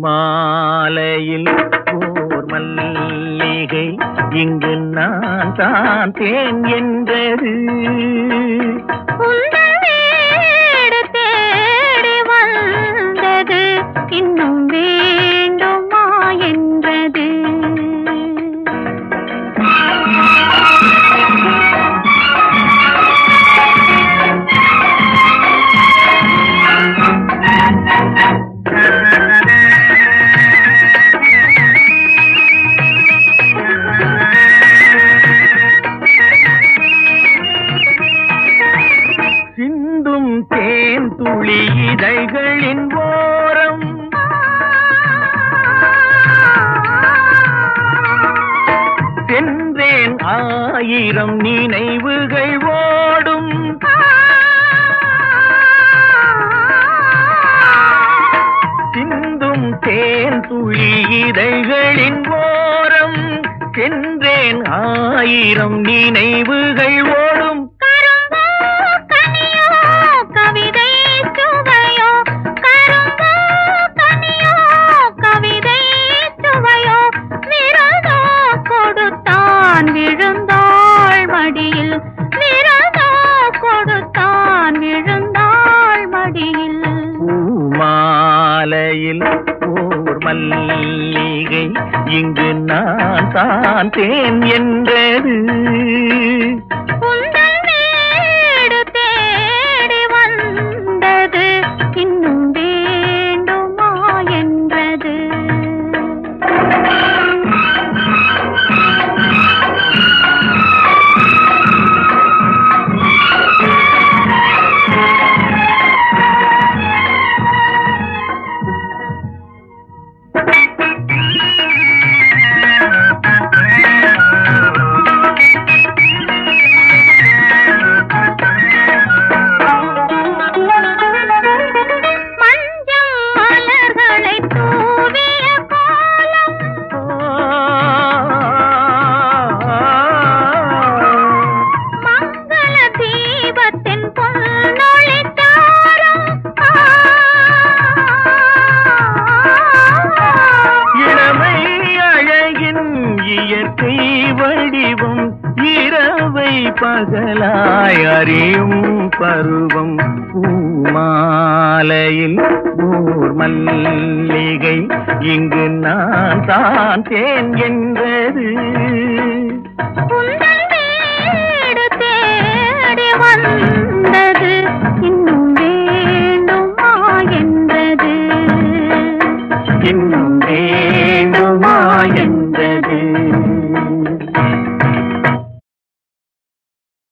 மாலையில் ஓர் மல்லிகை. இங்கு நான் தான் தேன் என்றது. துளி இதழ்களின் ஓரம். சென்றேன் ஆயிரம் நினைவுகள் ஓடும். சிந்தும் தேன் துளி இதழ்களின் ஓரம். சென்றேன் ஆயிரம் நினைவுகள் ஓடும் பூமாலையில் ஓர் மல்லிகை இங்கு நான் தான் தேன் என்றது. இரவை பகலாய் அறியும் பருவம் பூமாலையில் ஊர் மல்லிகை இங்கு நான் தான் தேன் என்றது.